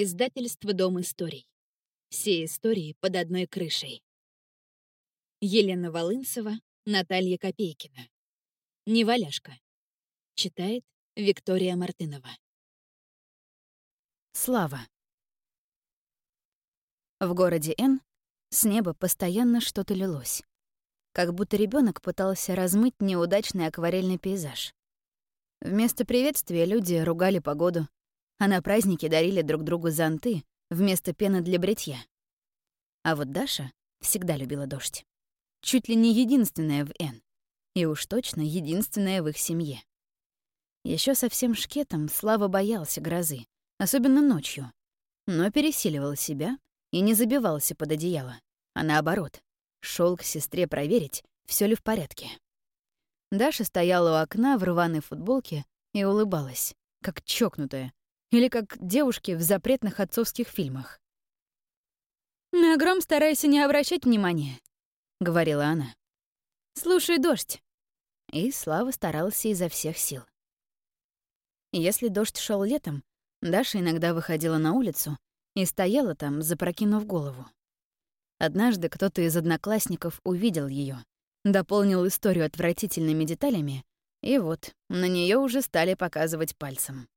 Издательство «Дом историй». Все истории под одной крышей. Елена Волынцева, Наталья Копейкина. Неваляшка. Читает Виктория Мартынова. Слава. В городе Н с неба постоянно что-то лилось. Как будто ребенок пытался размыть неудачный акварельный пейзаж. Вместо приветствия люди ругали погоду, а на праздники дарили друг другу зонты вместо пены для бритья. А вот Даша всегда любила дождь. Чуть ли не единственная в Н. И уж точно единственная в их семье. Еще совсем шкетом Слава боялся грозы, особенно ночью, но пересиливал себя и не забивался под одеяло, а наоборот, шел к сестре проверить, все ли в порядке. Даша стояла у окна в рваной футболке и улыбалась, как чокнутая, или как девушки в запретных отцовских фильмах. «На гром старайся не обращать внимания», — говорила она. «Слушай дождь». И Слава старался изо всех сил. Если дождь шел летом, Даша иногда выходила на улицу и стояла там, запрокинув голову. Однажды кто-то из одноклассников увидел ее, дополнил историю отвратительными деталями, и вот на нее уже стали показывать пальцем.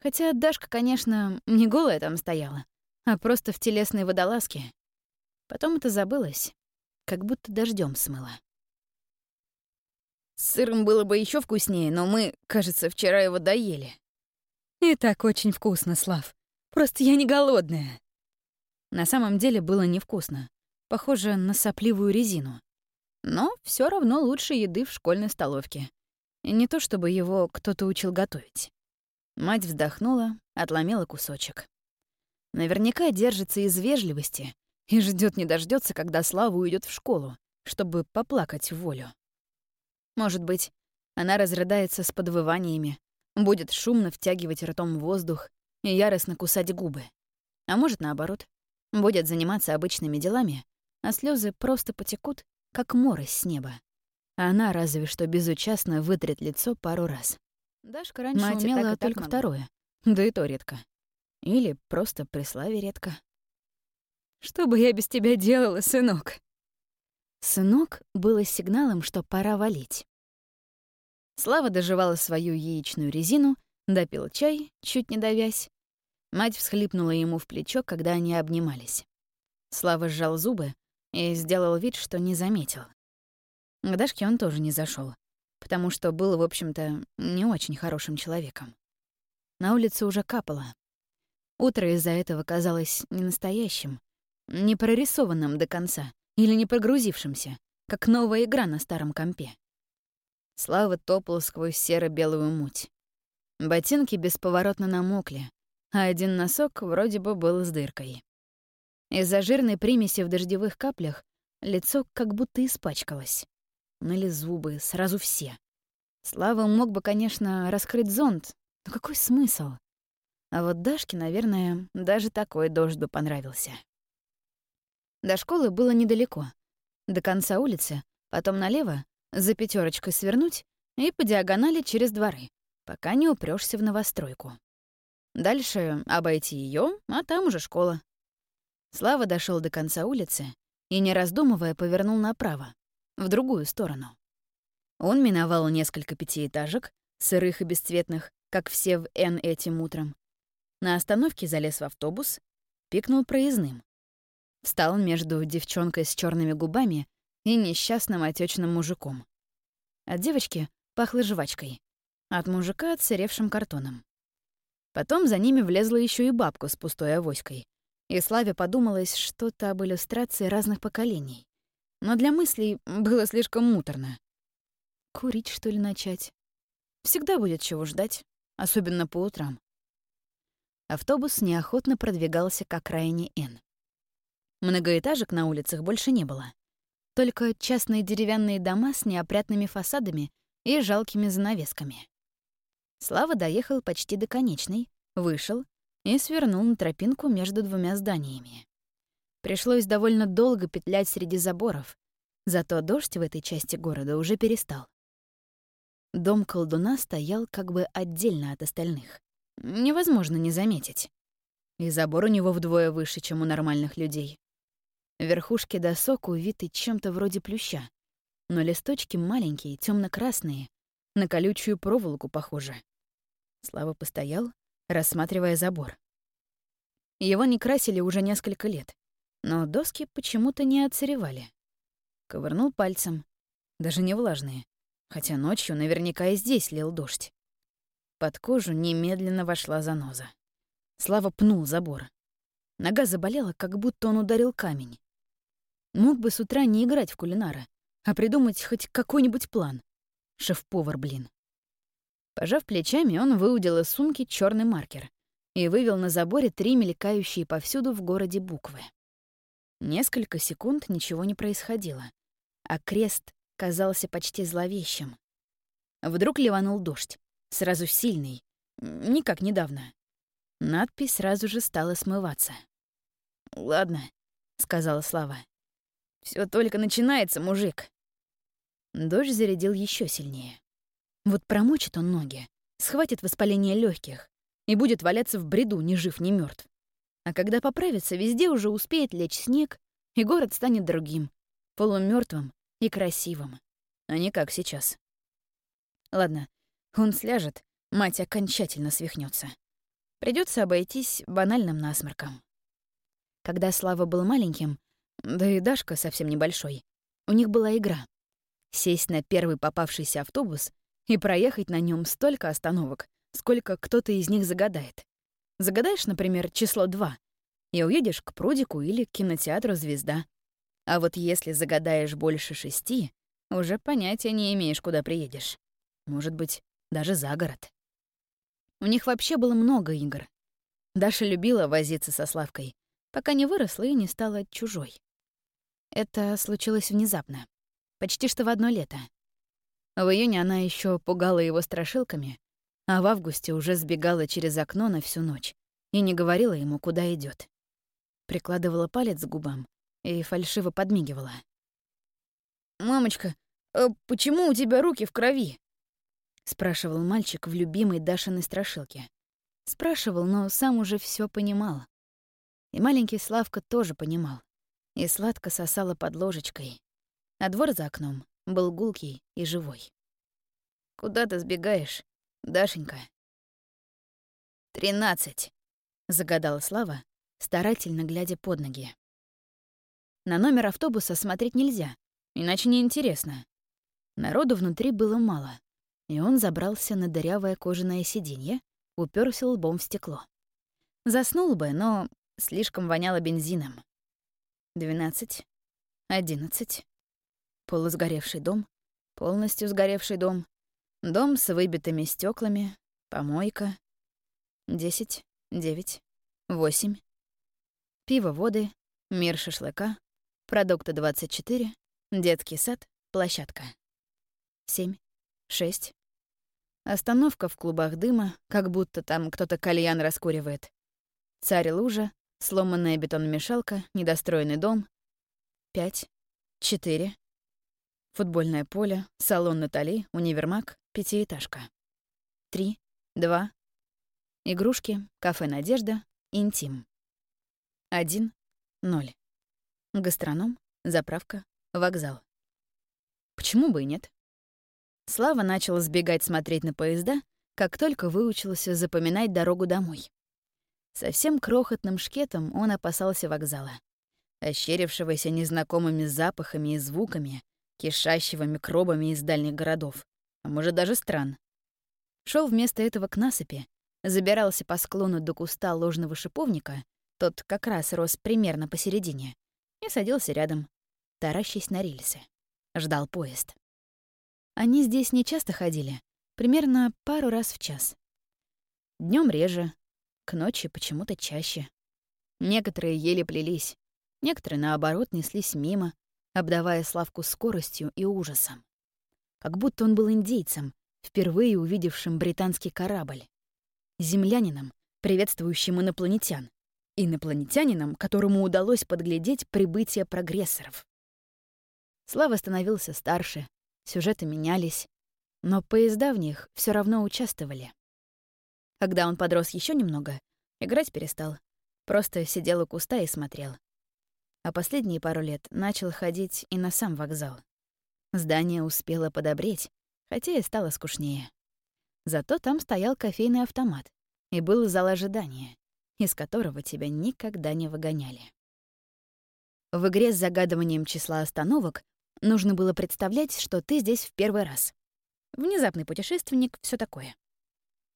Хотя Дашка, конечно, не голая там стояла, а просто в телесной водолазке. Потом это забылось, как будто дождем смыло. С сыром было бы еще вкуснее, но мы, кажется, вчера его доели. И так очень вкусно, Слав. Просто я не голодная. На самом деле было невкусно. Похоже на сопливую резину. Но все равно лучше еды в школьной столовке. И не то чтобы его кто-то учил готовить. Мать вздохнула, отломила кусочек. Наверняка держится из вежливости и ждет не дождется, когда Слава уйдет в школу, чтобы поплакать в волю. Может быть, она разрыдается с подвываниями, будет шумно втягивать ртом воздух и яростно кусать губы. А может, наоборот, будет заниматься обычными делами, а слезы просто потекут, как морось с неба. Она разве что безучастно вытрет лицо пару раз. Дашка раньше Мать умела только могла. второе, да и то редко. Или просто при славе редко. «Что бы я без тебя делала, сынок?» Сынок было сигналом, что пора валить. Слава доживала свою яичную резину, допил чай, чуть не давясь. Мать всхлипнула ему в плечо, когда они обнимались. Слава сжал зубы и сделал вид, что не заметил. К Дашке он тоже не зашел потому что был, в общем-то, не очень хорошим человеком. На улице уже капало. Утро из-за этого казалось не настоящим, не прорисованным до конца или не прогрузившимся, как новая игра на старом компе. Слава топал сквозь серо-белую муть. Ботинки бесповоротно намокли, а один носок вроде бы был с дыркой. Из-за жирной примеси в дождевых каплях лицо как будто испачкалось. Ныли зубы, сразу все. Слава мог бы, конечно, раскрыть зонт, но какой смысл? А вот Дашке, наверное, даже такой дождь бы понравился. До школы было недалеко. До конца улицы, потом налево, за пятерочкой свернуть и по диагонали через дворы, пока не упрёшься в новостройку. Дальше обойти ее, а там уже школа. Слава дошел до конца улицы и, не раздумывая, повернул направо, в другую сторону. Он миновал несколько пятиэтажек, сырых и бесцветных, как все в Н этим утром. На остановке залез в автобус, пикнул проездным. Встал между девчонкой с черными губами и несчастным отечным мужиком. От девочки пахло жвачкой, от мужика — отсыревшим картоном. Потом за ними влезла еще и бабка с пустой авоськой. И Славе подумалось что-то об иллюстрации разных поколений но для мыслей было слишком муторно. Курить, что ли, начать? Всегда будет чего ждать, особенно по утрам. Автобус неохотно продвигался к окраине Н. Многоэтажек на улицах больше не было. Только частные деревянные дома с неопрятными фасадами и жалкими занавесками. Слава доехал почти до конечной, вышел и свернул на тропинку между двумя зданиями. Пришлось довольно долго петлять среди заборов, зато дождь в этой части города уже перестал. Дом колдуна стоял как бы отдельно от остальных. Невозможно не заметить. И забор у него вдвое выше, чем у нормальных людей. Верхушки досок увиты чем-то вроде плюща, но листочки маленькие, темно красные на колючую проволоку похожи. Слава постоял, рассматривая забор. Его не красили уже несколько лет, но доски почему-то не отсыревали. Ковырнул пальцем, даже не влажные, хотя ночью наверняка и здесь лил дождь. Под кожу немедленно вошла заноза. Слава пнул забор. Нога заболела, как будто он ударил камень. Мог бы с утра не играть в кулинара, а придумать хоть какой-нибудь план. Шеф-повар, блин. Пожав плечами, он выудил из сумки черный маркер и вывел на заборе три мелькающие повсюду в городе буквы. Несколько секунд ничего не происходило, а крест казался почти зловещим. Вдруг ливанул дождь, сразу сильный, не как недавно. Надпись сразу же стала смываться. «Ладно», — сказала Слава. Все только начинается, мужик». Дождь зарядил еще сильнее. Вот промочит он ноги, схватит воспаление легких и будет валяться в бреду, ни жив, ни мертв. А когда поправится, везде уже успеет лечь снег, и город станет другим, полумертвым и красивым, а не как сейчас. Ладно, он сляжет, мать окончательно свихнется. Придется обойтись банальным насморком. Когда Слава был маленьким, да и Дашка совсем небольшой, у них была игра — сесть на первый попавшийся автобус и проехать на нем столько остановок, сколько кто-то из них загадает. Загадаешь, например, число 2, и уедешь к прудику или к кинотеатру «Звезда». А вот если загадаешь больше шести, уже понятия не имеешь, куда приедешь. Может быть, даже за город. У них вообще было много игр. Даша любила возиться со Славкой, пока не выросла и не стала чужой. Это случилось внезапно, почти что в одно лето. В июне она еще пугала его страшилками, а в августе уже сбегала через окно на всю ночь и не говорила ему, куда идет. Прикладывала палец к губам и фальшиво подмигивала. «Мамочка, а почему у тебя руки в крови?» — спрашивал мальчик в любимой Дашиной страшилке. Спрашивал, но сам уже все понимал. И маленький Славка тоже понимал. И сладко сосала под ложечкой. А двор за окном был гулкий и живой. «Куда ты сбегаешь, Дашенька?» «Тринадцать», — загадала Слава, старательно глядя под ноги. На номер автобуса смотреть нельзя, иначе неинтересно. Народу внутри было мало и он забрался на дырявое кожаное сиденье, уперся лбом в стекло. Заснул бы, но слишком воняло бензином. Двенадцать, одиннадцать. Полусгоревший дом, полностью сгоревший дом, дом с выбитыми стеклами, помойка. Десять, девять, восемь. Пиво, воды, мир шашлыка, продукты 24, детский сад, площадка. Семь, шесть. Остановка в клубах дыма, как будто там кто-то кальян раскуривает. Царь лужа, сломанная бетономешалка, недостроенный дом. Пять. Четыре. Футбольное поле, салон Натали, универмаг, пятиэтажка. Три. Два. Игрушки, кафе «Надежда», интим. Один. Ноль. Гастроном, заправка, вокзал. Почему бы и нет? Слава начал сбегать смотреть на поезда, как только выучился запоминать дорогу домой. Совсем крохотным шкетом он опасался вокзала, ощерившегося незнакомыми запахами и звуками, кишащего микробами из дальних городов, а может даже стран. Шел вместо этого к насыпи, забирался по склону до куста ложного шиповника, тот как раз рос примерно посередине, и садился рядом, таращась на рельсы. Ждал поезд. Они здесь не часто ходили, примерно пару раз в час. Днем реже, к ночи почему-то чаще. Некоторые еле плелись, некоторые, наоборот, неслись мимо, обдавая Славку скоростью и ужасом. Как будто он был индейцем, впервые увидевшим британский корабль. Землянином, приветствующим инопланетян. Инопланетянином, которому удалось подглядеть прибытие прогрессоров. Слава становился старше, сюжеты менялись, но поезда в них все равно участвовали. Когда он подрос еще немного, играть перестал, Просто сидел у куста и смотрел. А последние пару лет начал ходить и на сам вокзал. Здание успело подобреть, хотя и стало скучнее. Зато там стоял кофейный автомат, и был зал ожидания, из которого тебя никогда не выгоняли. В игре с загадыванием числа остановок нужно было представлять, что ты здесь в первый раз. Внезапный путешественник, все такое.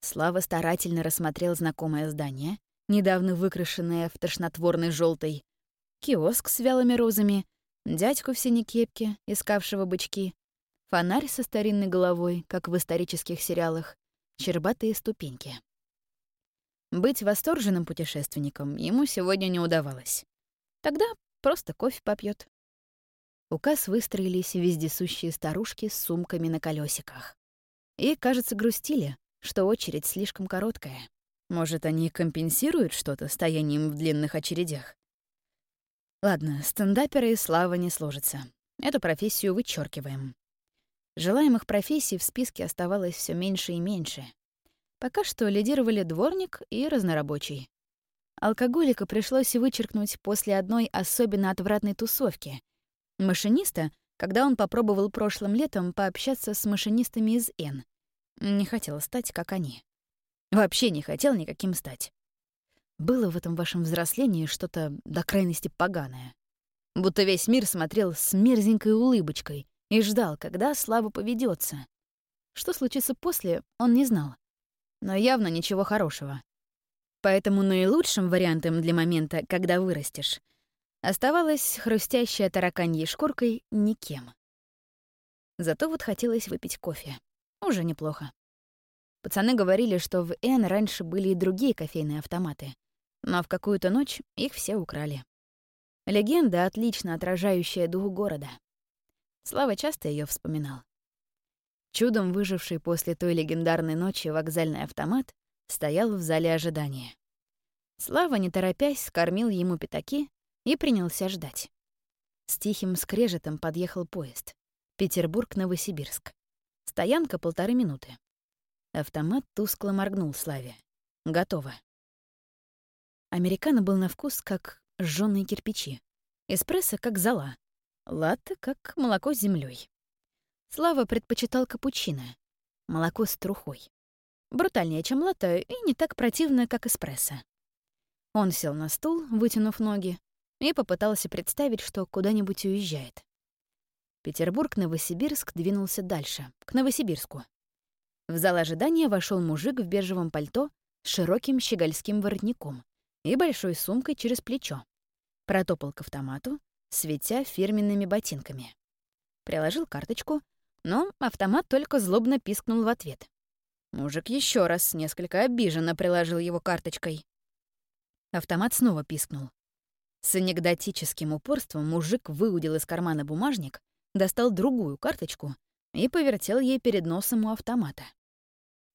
Слава старательно рассмотрел знакомое здание, недавно выкрашенное в тошнотворный желтый, киоск с вялыми розами, дядьку в синей кепке, искавшего бычки, фонарь со старинной головой, как в исторических сериалах, щербатые ступеньки. Быть восторженным путешественником ему сегодня не удавалось. Тогда просто кофе попьет. У касс выстроились вездесущие старушки с сумками на колесиках. И, кажется, грустили, что очередь слишком короткая. Может, они компенсируют что-то стоянием в длинных очередях? Ладно, стендаперы и слава не сложится. Эту профессию вычеркиваем. Желаемых профессий в списке оставалось все меньше и меньше. Пока что лидировали дворник и разнорабочий. Алкоголика пришлось вычеркнуть после одной особенно отвратной тусовки. Машиниста, когда он попробовал прошлым летом пообщаться с машинистами из Н. Не хотел стать, как они. Вообще не хотел никаким стать. Было в этом вашем взрослении что-то до крайности поганое. Будто весь мир смотрел с мерзенькой улыбочкой и ждал, когда Слава поведется. Что случится после, он не знал. Но явно ничего хорошего. Поэтому наилучшим вариантом для момента, когда вырастешь, оставалась хрустящая тараканьей шкуркой никем. Зато вот хотелось выпить кофе. Уже неплохо. Пацаны говорили, что в Н раньше были и другие кофейные автоматы, но в какую-то ночь их все украли. Легенда, отлично отражающая дух города. Слава часто ее вспоминал. Чудом выживший после той легендарной ночи вокзальный автомат стоял в зале ожидания. Слава, не торопясь, скормил ему пятаки и принялся ждать. С тихим скрежетом подъехал поезд. Петербург-Новосибирск. Стоянка полторы минуты. Автомат тускло моргнул Славе. Готово. Американо был на вкус как жжёные кирпичи. Эспрессо как зола. Латте как молоко с землей. Слава предпочитал капучино. Молоко с трухой. Брутальнее, чем латте, и не так противно, как эспрессо. Он сел на стул, вытянув ноги, и попытался представить, что куда-нибудь уезжает. Петербург-Новосибирск двинулся дальше, к Новосибирску. В зал ожидания вошел мужик в бежевом пальто с широким щегольским воротником и большой сумкой через плечо. Протопал к автомату, светя фирменными ботинками. Приложил карточку, но автомат только злобно пискнул в ответ. Мужик еще раз несколько обиженно приложил его карточкой. Автомат снова пискнул. С анекдотическим упорством мужик выудил из кармана бумажник, достал другую карточку и повертел ей перед носом у автомата.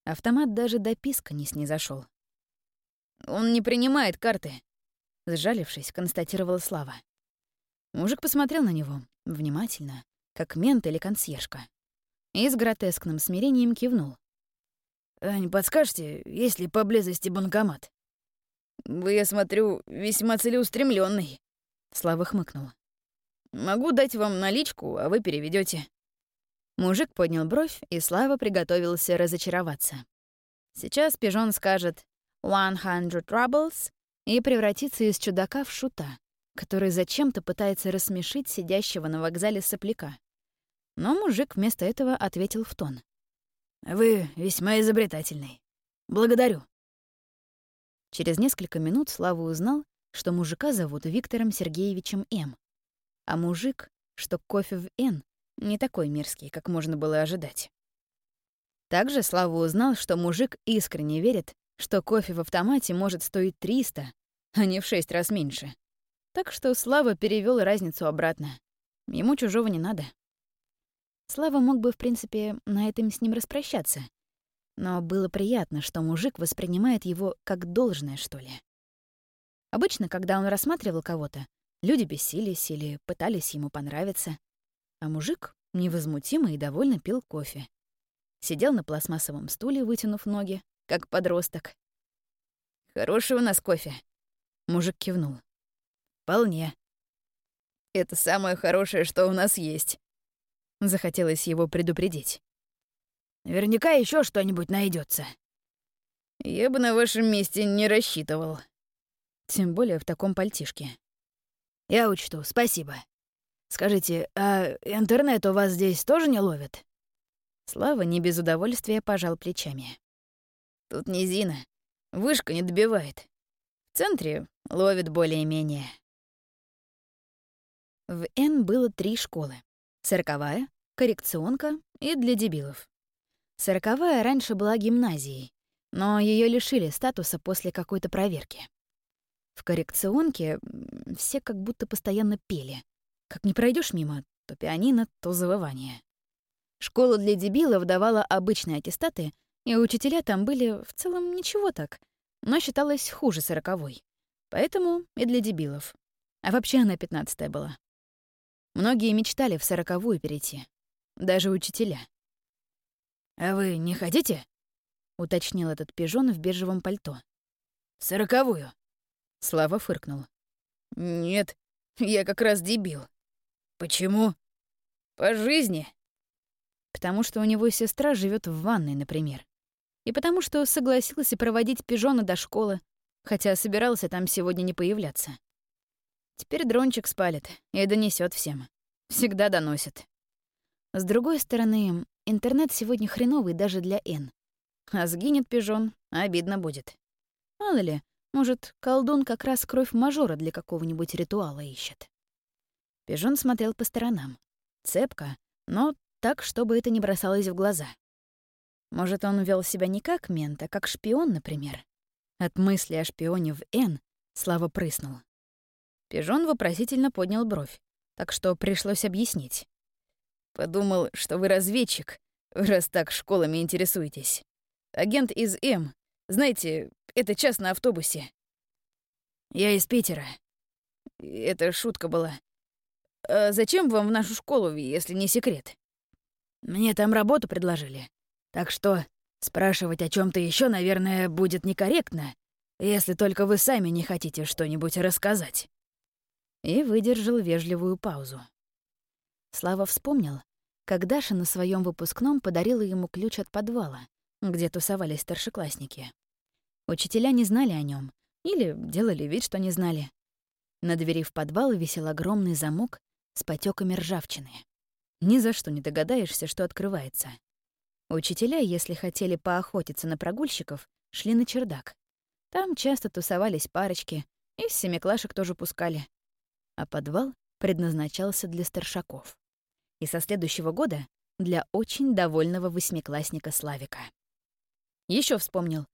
Автомат даже до писка не снизошел. «Он не принимает карты», — сжалившись, констатировала Слава. Мужик посмотрел на него внимательно, как мент или консьержка, и с гротескным смирением кивнул. «А не подскажете, есть ли поблизости банкомат?» «Вы, я смотрю, весьма целеустремленный. Слава хмыкнул. «Могу дать вам наличку, а вы переведете. Мужик поднял бровь, и Слава приготовился разочароваться. Сейчас пижон скажет «one hundred rubles» и превратится из чудака в шута, который зачем-то пытается рассмешить сидящего на вокзале сопляка. Но мужик вместо этого ответил в тон. «Вы весьма изобретательный. Благодарю». Через несколько минут Слава узнал, что мужика зовут Виктором Сергеевичем М. А мужик, что кофе в Н, не такой мерзкий, как можно было ожидать. Также Слава узнал, что мужик искренне верит, что кофе в автомате может стоить 300, а не в 6 раз меньше. Так что Слава перевел разницу обратно. Ему чужого не надо. Слава мог бы, в принципе, на этом с ним распрощаться. Но было приятно, что мужик воспринимает его как должное, что ли. Обычно, когда он рассматривал кого-то, люди бесились или пытались ему понравиться, а мужик невозмутимо и довольно пил кофе. Сидел на пластмассовом стуле, вытянув ноги, как подросток. «Хороший у нас кофе», Мужик кивнул. «Вполне. Это самое хорошее, что у нас есть». Захотелось его предупредить. Наверняка еще что-нибудь найдется. Я бы на вашем месте не рассчитывал. Тем более в таком пальтишке. Я учту, спасибо. Скажите, а интернет у вас здесь тоже не ловит? Слава не без удовольствия пожал плечами. Тут низина. Вышка не добивает. В центре ловит более-менее. В Н было три школы. Сороковая, коррекционка и для дебилов. Сороковая раньше была гимназией, но ее лишили статуса после какой-то проверки. В коррекционке все как будто постоянно пели. Как не пройдешь мимо, то пианино, то завывание. Школа для дебилов давала обычные аттестаты, и учителя там были в целом ничего так, но считалась хуже сороковой. Поэтому и для дебилов. А вообще она пятнадцатая была. Многие мечтали в сороковую перейти. Даже учителя. «А вы не хотите?» — уточнил этот пижон в бежевом пальто. «Сороковую». Слава фыркнул. «Нет, я как раз дебил». «Почему?» «По жизни». Потому что у него сестра живет в ванной, например. И потому что согласился проводить пижона до школы, хотя собирался там сегодня не появляться. Теперь дрончик спалит и донесет всем. Всегда доносит. С другой стороны, интернет сегодня хреновый даже для Н. А сгинет пижон, обидно будет. Мало ли, может, колдун как раз кровь мажора для какого-нибудь ритуала ищет. Пижон смотрел по сторонам. Цепко, но так, чтобы это не бросалось в глаза. Может, он вел себя не как мент, а как шпион, например. От мысли о шпионе в Н Слава прыснул. Пижон вопросительно поднял бровь, так что пришлось объяснить. «Подумал, что вы разведчик, раз так школами интересуетесь. Агент из М, знаете, это час на автобусе. Я из Питера. Это шутка была. А зачем вам в нашу школу, если не секрет? Мне там работу предложили. Так что спрашивать о чем то еще, наверное, будет некорректно, если только вы сами не хотите что-нибудь рассказать. И выдержал вежливую паузу. Слава вспомнил, как Даша на своем выпускном подарила ему ключ от подвала, где тусовались старшеклассники. Учителя не знали о нем или делали вид, что не знали. На двери в подвал висел огромный замок с потеками ржавчины. Ни за что не догадаешься, что открывается. Учителя, если хотели поохотиться на прогульщиков, шли на чердак. Там часто тусовались парочки, и семиклашек тоже пускали. А подвал предназначался для старшаков. И со следующего года — для очень довольного восьмиклассника Славика. Еще вспомнил,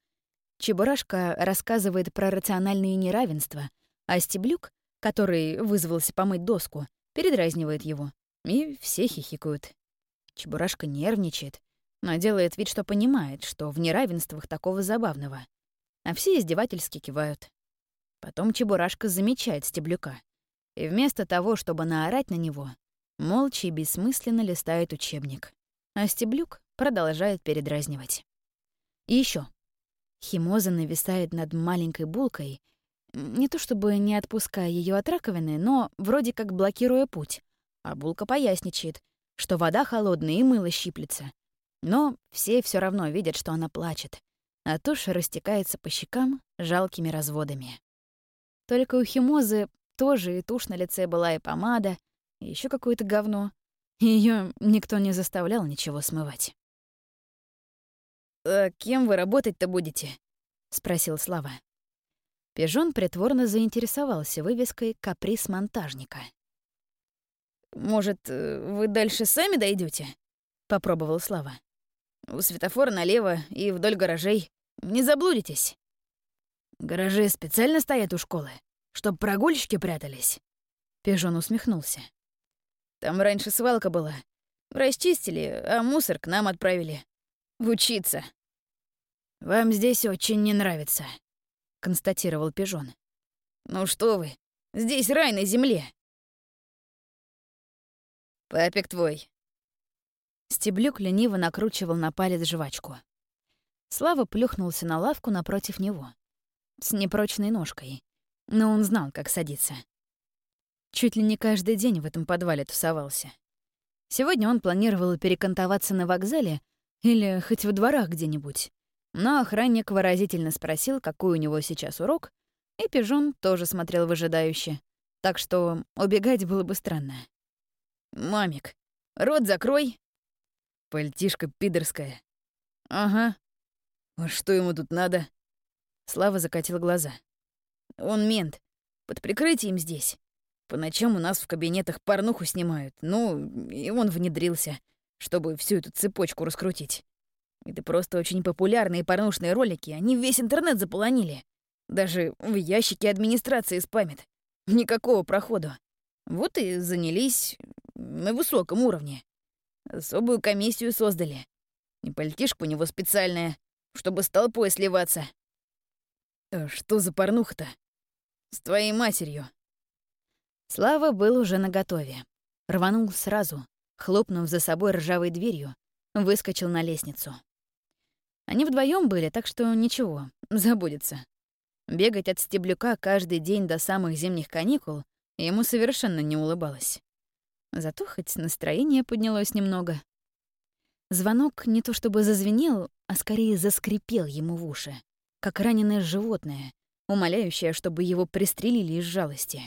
Чебурашка рассказывает про рациональные неравенства, а Стеблюк, который вызвался помыть доску, передразнивает его. И все хихикают. Чебурашка нервничает, но делает вид, что понимает, что в неравенствах такого забавного. А все издевательски кивают. Потом Чебурашка замечает Стеблюка. И вместо того, чтобы наорать на него, молча и бессмысленно листает учебник. А Стеблюк продолжает передразнивать. И еще. Химоза нависает над маленькой булкой, не то чтобы не отпуская ее от раковины, но вроде как блокируя путь. А булка поясничает, что вода холодная и мыло щиплется. Но все все равно видят, что она плачет, а тушь растекается по щекам жалкими разводами. Только у Химозы тоже и тушь на лице была, и помада, и еще какое-то говно. Ее никто не заставлял ничего смывать. «А кем вы работать-то будете?» — спросил Слава. Пижон притворно заинтересовался вывеской «Каприз монтажника». «Может, э, вы дальше сами дойдете? попробовал Слава. «У светофора налево и вдоль гаражей. Не заблудитесь». «Гаражи специально стоят у школы, чтоб прогульщики прятались?» Пижон усмехнулся. «Там раньше свалка была. Расчистили, а мусор к нам отправили учиться. «Вам здесь очень не нравится», — констатировал Пижон. «Ну что вы, здесь рай на земле». «Папик твой». Стеблюк лениво накручивал на палец жвачку. Слава плюхнулся на лавку напротив него. С непрочной ножкой. но он знал, как садиться. Чуть ли не каждый день в этом подвале тусовался. Сегодня он планировал перекантоваться на вокзале или хоть в дворах где-нибудь. Но охранник выразительно спросил, какой у него сейчас урок, и пижон тоже смотрел выжидающе. Так что убегать было бы странно. «Мамик, рот закрой!» Пальтишка пидорская. «Ага. А что ему тут надо?» Слава закатил глаза. «Он мент. Под прикрытием здесь. По ночам у нас в кабинетах порнуху снимают. Ну, и он внедрился, чтобы всю эту цепочку раскрутить. Это просто очень популярные порнушные ролики. Они весь интернет заполонили. Даже в ящике администрации спамят. Никакого прохода. Вот и занялись на высоком уровне. Особую комиссию создали. И пальтишка у него специальная, чтобы с толпой сливаться. А что за порнуха-то? С твоей матерью. Слава был уже наготове. Рванул сразу, хлопнув за собой ржавой дверью, выскочил на лестницу. Они вдвоем были, так что ничего, забудется. Бегать от стеблюка каждый день до самых зимних каникул ему совершенно не улыбалось. Зато хоть настроение поднялось немного. Звонок не то чтобы зазвенел, а скорее заскрипел ему в уши, как раненое животное, умоляющее, чтобы его пристрелили из жалости.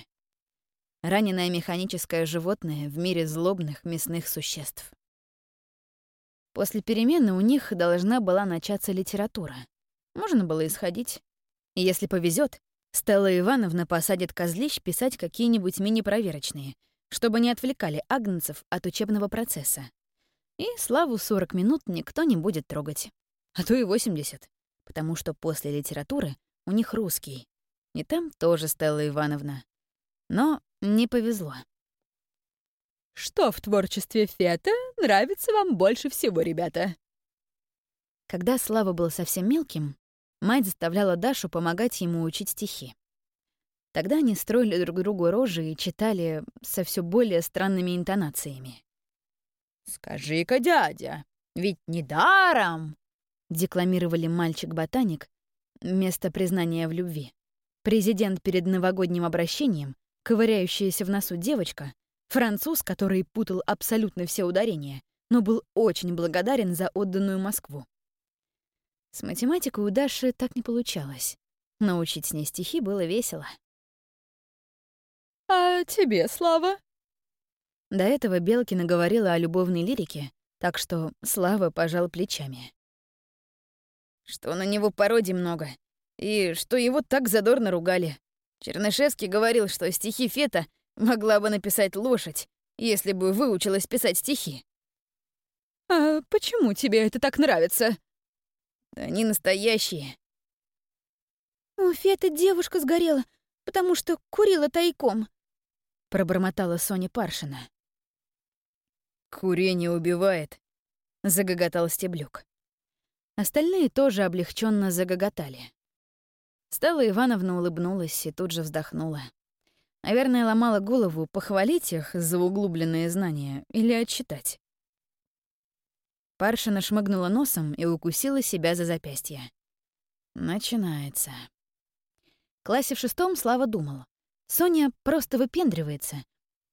Раненое механическое животное в мире злобных мясных существ. После перемены у них должна была начаться литература. Можно было исходить. И если повезет, Стелла Ивановна посадит козлищ писать какие-нибудь мини-проверочные, чтобы не отвлекали агнцев от учебного процесса. И Славу 40 минут никто не будет трогать. А то и 80, потому что после литературы у них русский. И там тоже Стелла Ивановна. Но не повезло. Что в творчестве Фета нравится вам больше всего, ребята? Когда Слава был совсем мелким, мать заставляла Дашу помогать ему учить стихи. Тогда они строили друг другу рожи и читали со все более странными интонациями. «Скажи-ка, дядя, ведь не даром!» — декламировали мальчик-ботаник вместо признания в любви. Президент перед новогодним обращением, ковыряющаяся в носу девочка, Француз, который путал абсолютно все ударения, но был очень благодарен за отданную Москву. С математикой у Даши так не получалось. Научить с ней стихи было весело. «А тебе, Слава?» До этого Белкина говорила о любовной лирике, так что Слава пожал плечами. Что на него пародий много, и что его так задорно ругали. Чернышевский говорил, что стихи Фета Могла бы написать лошадь, если бы выучилась писать стихи. «А почему тебе это так нравится?» «Они настоящие». «У Феты девушка сгорела, потому что курила тайком», — пробормотала Соня Паршина. «Курение убивает», — загоготал Стеблюк. Остальные тоже облегченно загоготали. Стелла Ивановна улыбнулась и тут же вздохнула. Наверное, ломала голову, похвалить их за углубленные знания или отчитать. Паршина шмыгнула носом и укусила себя за запястье. Начинается. В классе в шестом Слава думал. Соня просто выпендривается.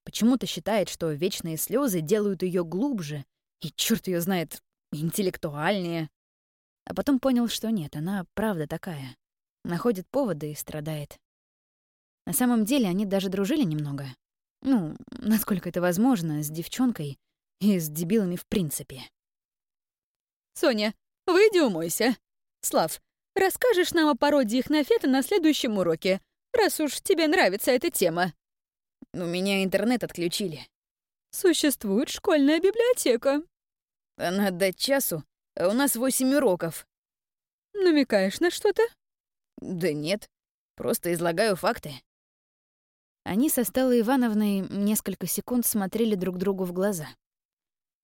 Почему-то считает, что вечные слезы делают ее глубже и, черт ее знает, интеллектуальнее. А потом понял, что нет, она правда такая. Находит поводы и страдает. На самом деле они даже дружили немного. Ну, насколько это возможно, с девчонкой и с дебилами в принципе. «Соня, выйди умойся. Слав, расскажешь нам о пародиях на Фета на следующем уроке, раз уж тебе нравится эта тема». «У меня интернет отключили». «Существует школьная библиотека». «Она до часу, а у нас восемь уроков». «Намекаешь на что-то?» «Да нет, просто излагаю факты». Они со Стеллой Ивановной несколько секунд смотрели друг другу в глаза.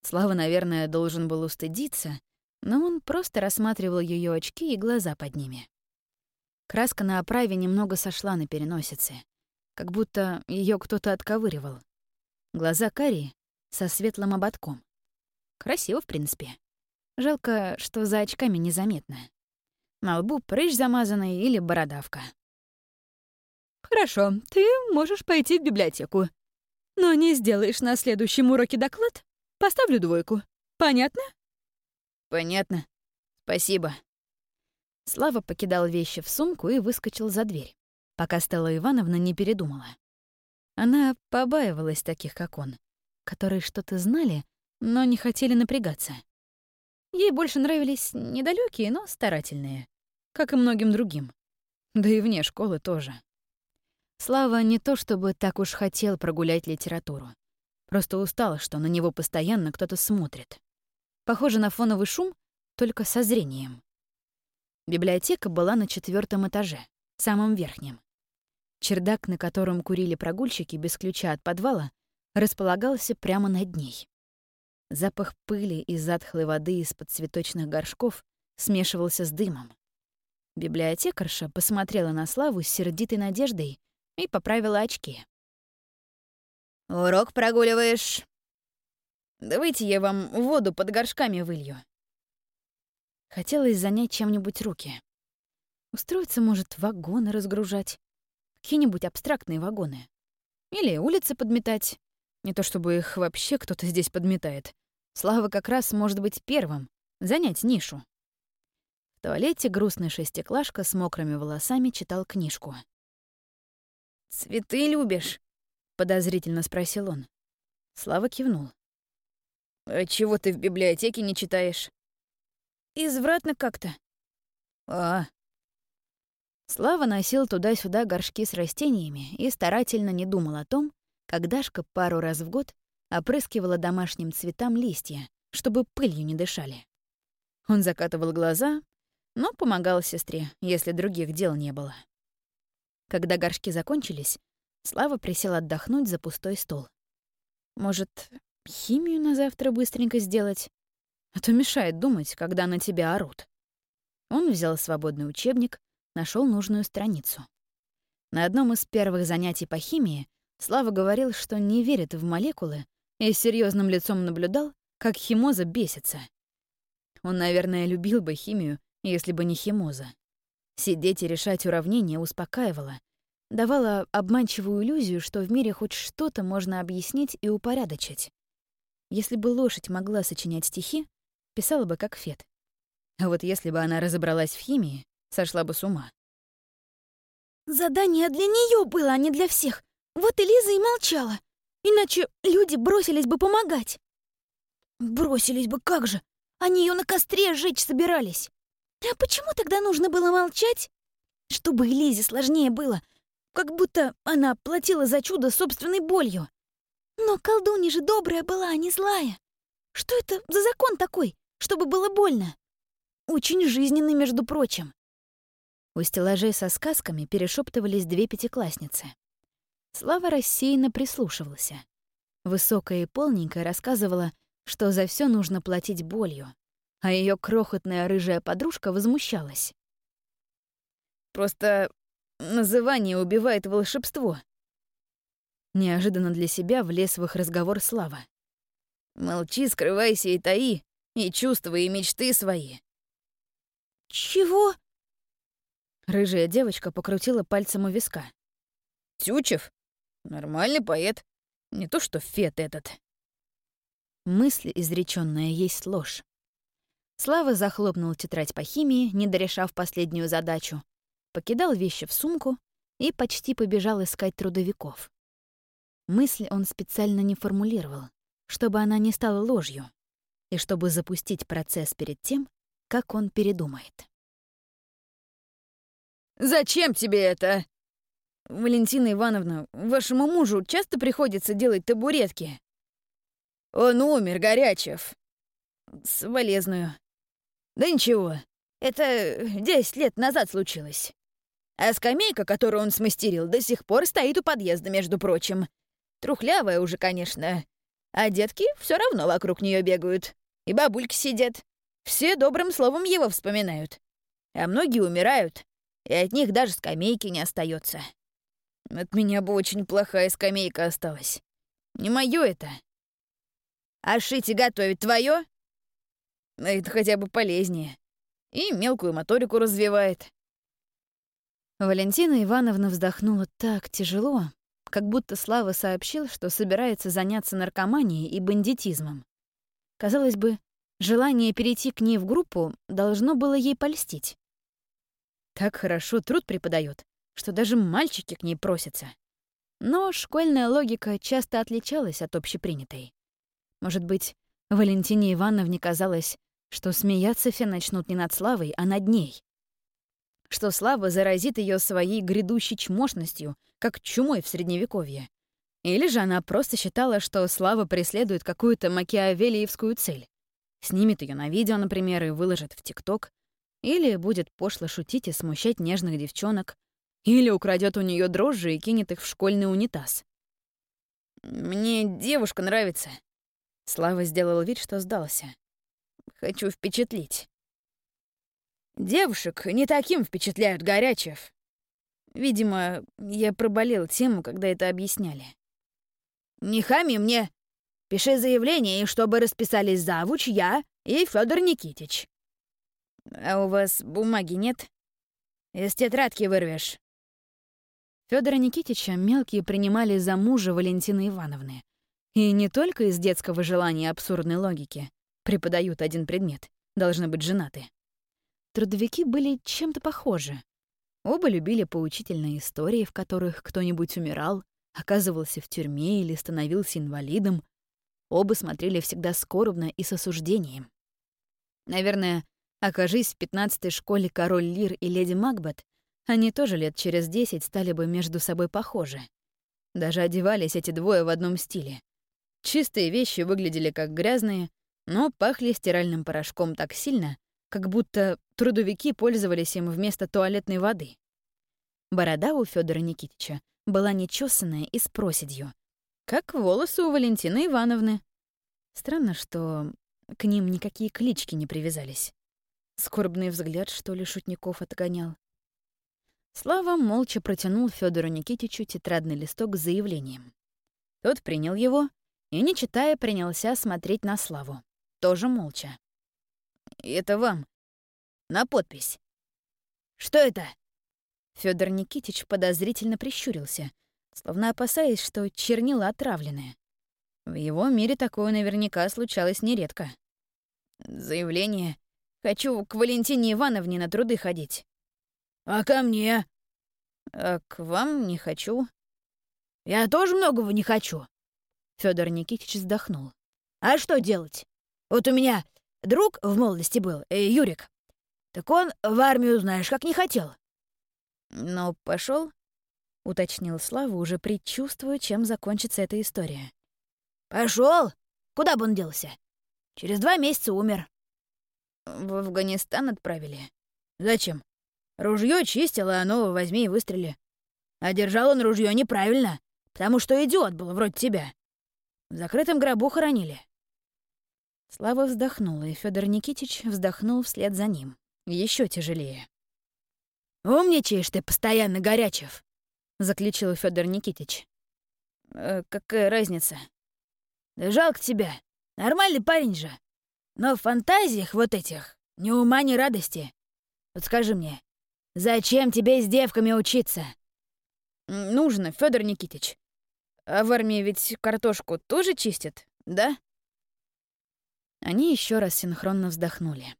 Слава, наверное, должен был устыдиться, но он просто рассматривал ее очки и глаза под ними. Краска на оправе немного сошла на переносице, как будто ее кто-то отковыривал. Глаза карие со светлым ободком. Красиво, в принципе. Жалко, что за очками незаметно. На лбу прыщ замазанный или бородавка. Хорошо, ты можешь пойти в библиотеку. Но не сделаешь на следующем уроке доклад, поставлю двойку. Понятно? Понятно. Спасибо. Слава покидал вещи в сумку и выскочил за дверь, пока Стелла Ивановна не передумала. Она побаивалась таких, как он, которые что-то знали, но не хотели напрягаться. Ей больше нравились недалекие, но старательные, как и многим другим. Да и вне школы тоже. Слава не то чтобы так уж хотел прогулять литературу. Просто устал, что на него постоянно кто-то смотрит. Похоже на фоновый шум, только со зрением. Библиотека была на четвертом этаже, самом верхнем. Чердак, на котором курили прогульщики без ключа от подвала, располагался прямо над ней. Запах пыли и затхлой воды из-под цветочных горшков смешивался с дымом. Библиотекарша посмотрела на Славу с сердитой надеждой и поправила очки. «Урок прогуливаешь?» «Давайте я вам воду под горшками вылью», Хотелось занять чем-нибудь руки. Устроиться, может, вагоны разгружать. Какие-нибудь абстрактные вагоны. Или улицы подметать. Не то чтобы их вообще кто-то здесь подметает. Слава как раз может быть первым. Занять нишу. В туалете грустный шестиклашка с мокрыми волосами читал книжку. «Цветы любишь?» — подозрительно спросил он. Слава кивнул. «А чего ты в библиотеке не читаешь?» Извратно как-то. А. Слава носил туда-сюда горшки с растениями и старательно не думал о том, как Дашка пару раз в год опрыскивала домашним цветам листья, чтобы пылью не дышали. Он закатывал глаза, но помогал сестре, если других дел не было. Когда горшки закончились, Слава присел отдохнуть за пустой стол. Может, химию на завтра быстренько сделать? А то мешает думать, когда на тебя орут. Он взял свободный учебник, нашел нужную страницу. На одном из первых занятий по химии Слава говорил, что не верит в молекулы и с серьезным лицом наблюдал, как химоза бесится. Он, наверное, любил бы химию, если бы не химоза. Сидеть и решать уравнения успокаивало, давало обманчивую иллюзию, что в мире хоть что-то можно объяснить и упорядочить. Если бы лошадь могла сочинять стихи, писала бы как Фет. А вот если бы она разобралась в химии, сошла бы с ума. Задание для нее было, а не для всех. Вот и Лиза и молчала. Иначе люди бросились бы помогать. Бросились бы, как же. Они ее на костре сжечь собирались. А почему тогда нужно было молчать? Чтобы Лизе сложнее было. Как будто она платила за чудо собственной болью. Но колдунья же добрая была, а не злая. Что это за закон такой? Чтобы было больно. Очень жизненный, между прочим. У стеллажей со сказками перешептывались две пятиклассницы. Слава рассеянно прислушивался. Высокая и полненькая рассказывала, что за все нужно платить болью, а ее крохотная рыжая подружка возмущалась. «Просто называние убивает волшебство». Неожиданно для себя влез в их разговор Слава. «Молчи, скрывайся и таи, и чувства, и мечты свои. «Чего?» Рыжая девочка покрутила пальцем у виска. «Тючев? Нормальный поэт. Не то что Фет этот». Мысль, изречённая, есть ложь. Слава захлопнул тетрадь по химии, не дорешав последнюю задачу, покидал вещи в сумку и почти побежал искать трудовиков. Мысль он специально не формулировал, чтобы она не стала ложью и чтобы запустить процесс перед тем, как он передумает. «Зачем тебе это?» «Валентина Ивановна, вашему мужу часто приходится делать табуретки?» «Он умер, Горячев». «Соболезную». «Да ничего, это десять лет назад случилось. А скамейка, которую он смастерил, до сих пор стоит у подъезда, между прочим. Трухлявая уже, конечно, а детки все равно вокруг нее бегают. И бабульки сидят. Все добрым словом его вспоминают. А многие умирают, и от них даже скамейки не остается. От меня бы очень плохая скамейка осталась. Не моё это. А шить и готовить твое? Это хотя бы полезнее. И мелкую моторику развивает. Валентина Ивановна вздохнула так тяжело, как будто Слава сообщил, что собирается заняться наркоманией и бандитизмом. Казалось бы, желание перейти к ней в группу должно было ей польстить. Так хорошо труд преподает, что даже мальчики к ней просятся. Но школьная логика часто отличалась от общепринятой. Может быть, Валентине Ивановне казалось, что смеяться все начнут не над Славой, а над ней. Что Слава заразит ее своей грядущей чмошностью, как чумой в Средневековье. Или же она просто считала, что Слава преследует какую-то макиавелиевскую цель. Снимет ее на видео, например, и выложит в ТикТок. Или будет пошло шутить и смущать нежных девчонок. Или украдет у нее дрожжи и кинет их в школьный унитаз. «Мне девушка нравится». Слава сделал вид, что сдался. «Хочу впечатлить». Девушек не таким впечатляют Горячев. Видимо, я проболел тему, когда это объясняли. «Не хами мне. Пиши заявление, и чтобы расписались завуч, я и Федор Никитич». «А у вас бумаги нет? Из тетрадки вырвешь». Федора Никитича мелкие принимали за мужа Валентины Ивановны. И не только из детского желания абсурдной логики. Преподают один предмет. Должны быть женаты. Трудовики были чем-то похожи. Оба любили поучительные истории, в которых кто-нибудь умирал, оказывался в тюрьме или становился инвалидом. Оба смотрели всегда скорбно и с осуждением. Наверное, окажись в пятнадцатой школе король Лир и леди Макбет, они тоже лет через десять стали бы между собой похожи. Даже одевались эти двое в одном стиле. Чистые вещи выглядели как грязные, но пахли стиральным порошком так сильно, как будто трудовики пользовались им вместо туалетной воды. Борода у Федора Никитича была нечесанная и с проседью, как волосы у Валентины Ивановны. Странно, что к ним никакие клички не привязались. Скорбный взгляд, что ли, шутников отгонял. Слава молча протянул Федору Никитичу тетрадный листок с заявлением. Тот принял его и, не читая, принялся смотреть на Славу. Тоже молча. Это вам. На подпись. Что это? Федор Никитич подозрительно прищурился, словно опасаясь, что чернила отравленные. В его мире такое наверняка случалось нередко. Заявление. Хочу к Валентине Ивановне на труды ходить. А ко мне? А к вам не хочу. Я тоже многого не хочу. Федор Никитич вздохнул. А что делать? Вот у меня Друг в молодости был, э, Юрик. Так он в армию, знаешь, как не хотел. Но пошел, уточнил Слава, уже предчувствуя, чем закончится эта история. Пошел? Куда бы он делся? Через два месяца умер. В Афганистан отправили. Зачем? Ружье чистило, а ну возьми и выстрели. А держал он ружье неправильно, потому что идиот был вроде тебя. В закрытом гробу хоронили. Слава вздохнула, и Федор Никитич вздохнул вслед за ним. Еще тяжелее. «Умничаешь ты постоянно, Горячев!» — заключил Федор Никитич. «Э, «Какая разница?» «Да жалко тебя. Нормальный парень же. Но в фантазиях вот этих ни ума, ни радости. Вот скажи мне, зачем тебе с девками учиться?» «Нужно, Федор Никитич. А в армии ведь картошку тоже чистят, да?» Они еще раз синхронно вздохнули.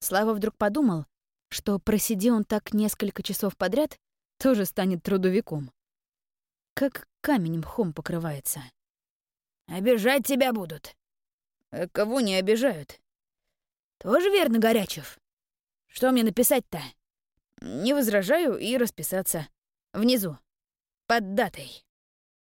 Слава вдруг подумал, что просиди он так несколько часов подряд, тоже станет трудовиком. Как камень мхом покрывается. «Обижать тебя будут». А «Кого не обижают?» «Тоже верно, Горячев. Что мне написать-то?» «Не возражаю и расписаться. Внизу. Под датой».